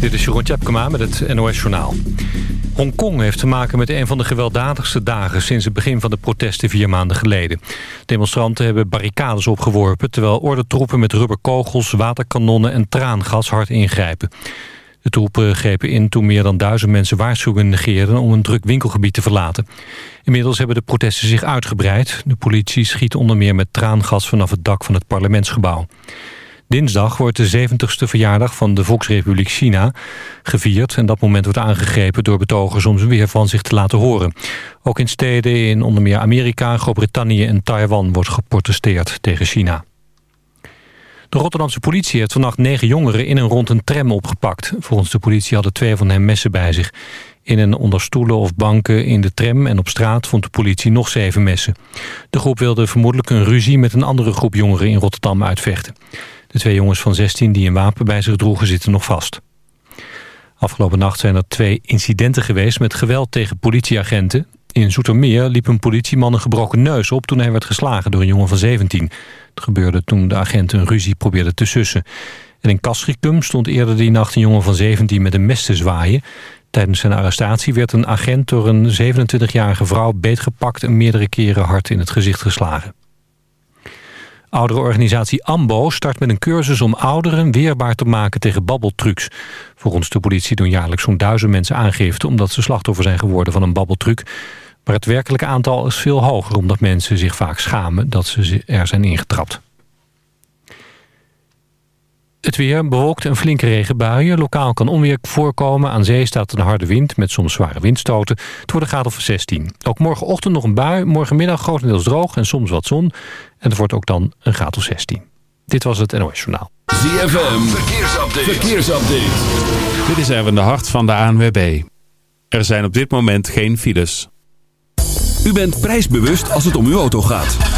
Dit is Jeroen Tjepkema met het NOS Journaal. Hongkong heeft te maken met een van de gewelddadigste dagen... sinds het begin van de protesten vier maanden geleden. Demonstranten hebben barricades opgeworpen... terwijl ordentroepen met rubberkogels, waterkanonnen en traangas hard ingrijpen. De troepen grepen in toen meer dan duizend mensen waarschuwingen negeerden... om een druk winkelgebied te verlaten. Inmiddels hebben de protesten zich uitgebreid. De politie schiet onder meer met traangas vanaf het dak van het parlementsgebouw. Dinsdag wordt de 70ste verjaardag van de Volksrepubliek China gevierd. En dat moment wordt aangegrepen door betogers om ze weer van zich te laten horen. Ook in steden in onder meer Amerika, Groot-Brittannië en Taiwan wordt geprotesteerd tegen China. De Rotterdamse politie heeft vannacht negen jongeren in en rond een tram opgepakt. Volgens de politie hadden twee van hen messen bij zich. In en onder stoelen of banken in de tram en op straat vond de politie nog zeven messen. De groep wilde vermoedelijk een ruzie met een andere groep jongeren in Rotterdam uitvechten. De twee jongens van 16 die een wapen bij zich droegen zitten nog vast. Afgelopen nacht zijn er twee incidenten geweest met geweld tegen politieagenten. In Zoetermeer liep een politieman een gebroken neus op toen hij werd geslagen door een jongen van 17. Het gebeurde toen de agent een ruzie probeerde te sussen. En in Castricum stond eerder die nacht een jongen van 17 met een mes te zwaaien. Tijdens zijn arrestatie werd een agent door een 27-jarige vrouw beetgepakt... en meerdere keren hard in het gezicht geslagen. Ouderenorganisatie AMBO start met een cursus om ouderen weerbaar te maken tegen babbeltrucs. Volgens de politie doen jaarlijks zo'n duizend mensen aangifte... omdat ze slachtoffer zijn geworden van een babbeltruc. Maar het werkelijke aantal is veel hoger... omdat mensen zich vaak schamen dat ze er zijn ingetrapt. Het weer bewolkt een flinke regenbuien. Lokaal kan onweer voorkomen. Aan zee staat een harde wind met soms zware windstoten. Het wordt een graad of 16. Ook morgenochtend nog een bui. Morgenmiddag grotendeels droog en soms wat zon. En het wordt ook dan een graad of 16. Dit was het NOS Journaal. ZFM, verkeersupdate. verkeersupdate. Dit is even de hart van de ANWB. Er zijn op dit moment geen files. U bent prijsbewust als het om uw auto gaat.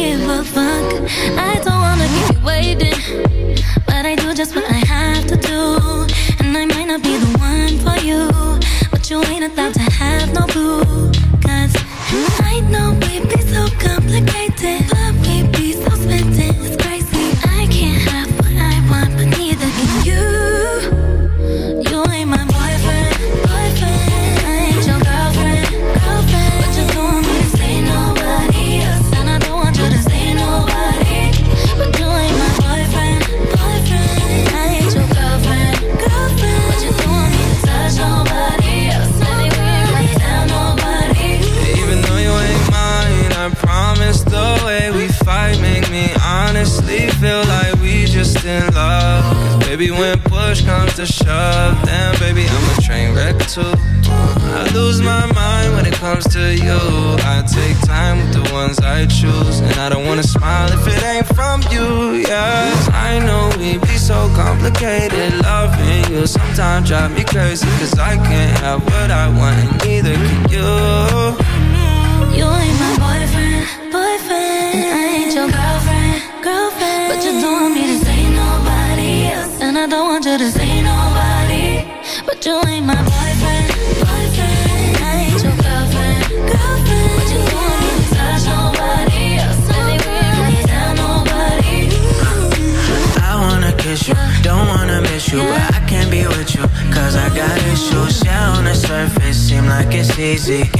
give up drive me crazy cause I can't music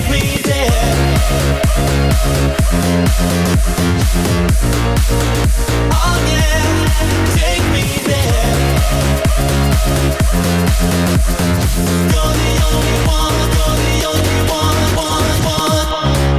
Oh, you're the only one, you're the only one, one, one, one.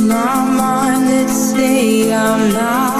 in my mind that say I'm not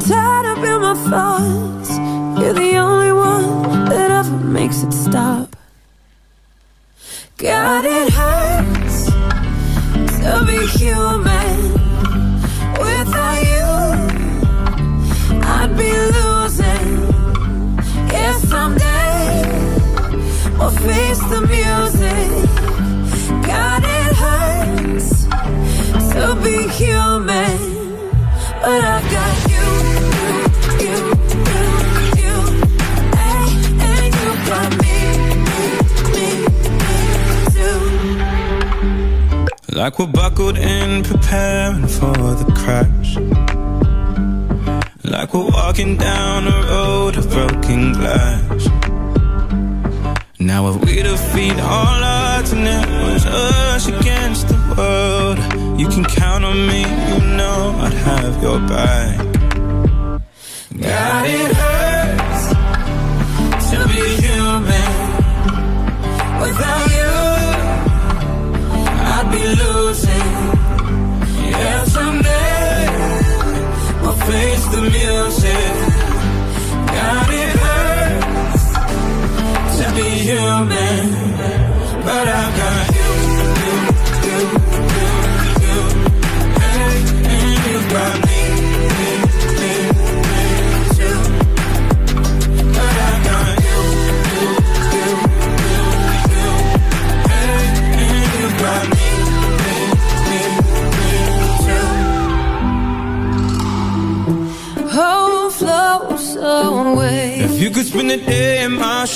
time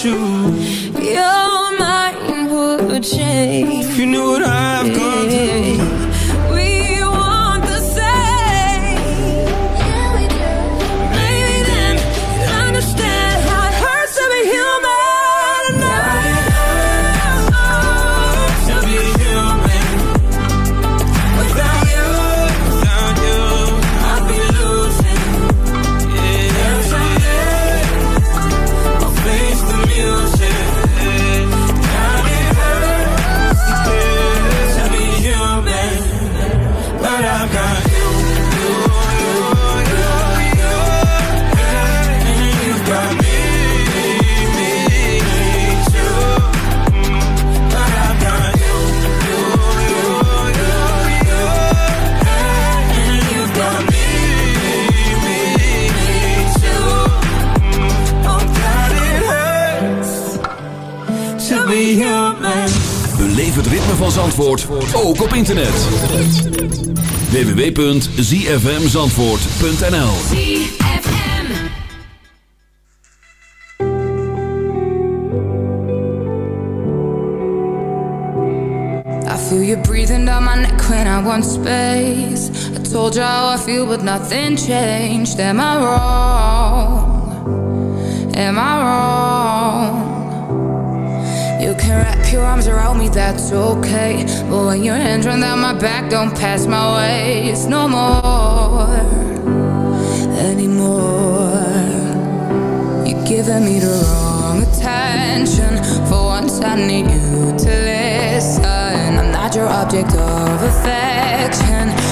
you. www.zfmzandvoort.nl feel you breathing down my neck when I want space I told you how I feel but nothing changed Am I wrong? Am I wrong? wrap your arms around me, that's okay. But when your hands run down my back, don't pass my way. It's no more anymore. You're giving me the wrong attention. For once, I need you to listen. I'm not your object of affection.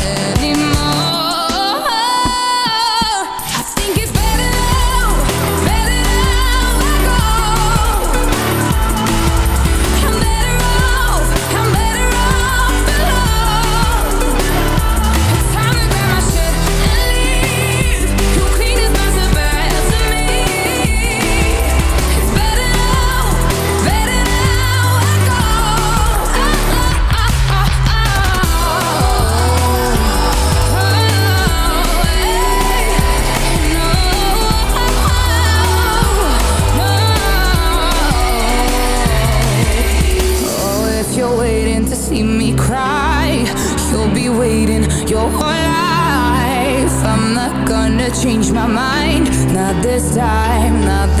change my mind. Not this time, not this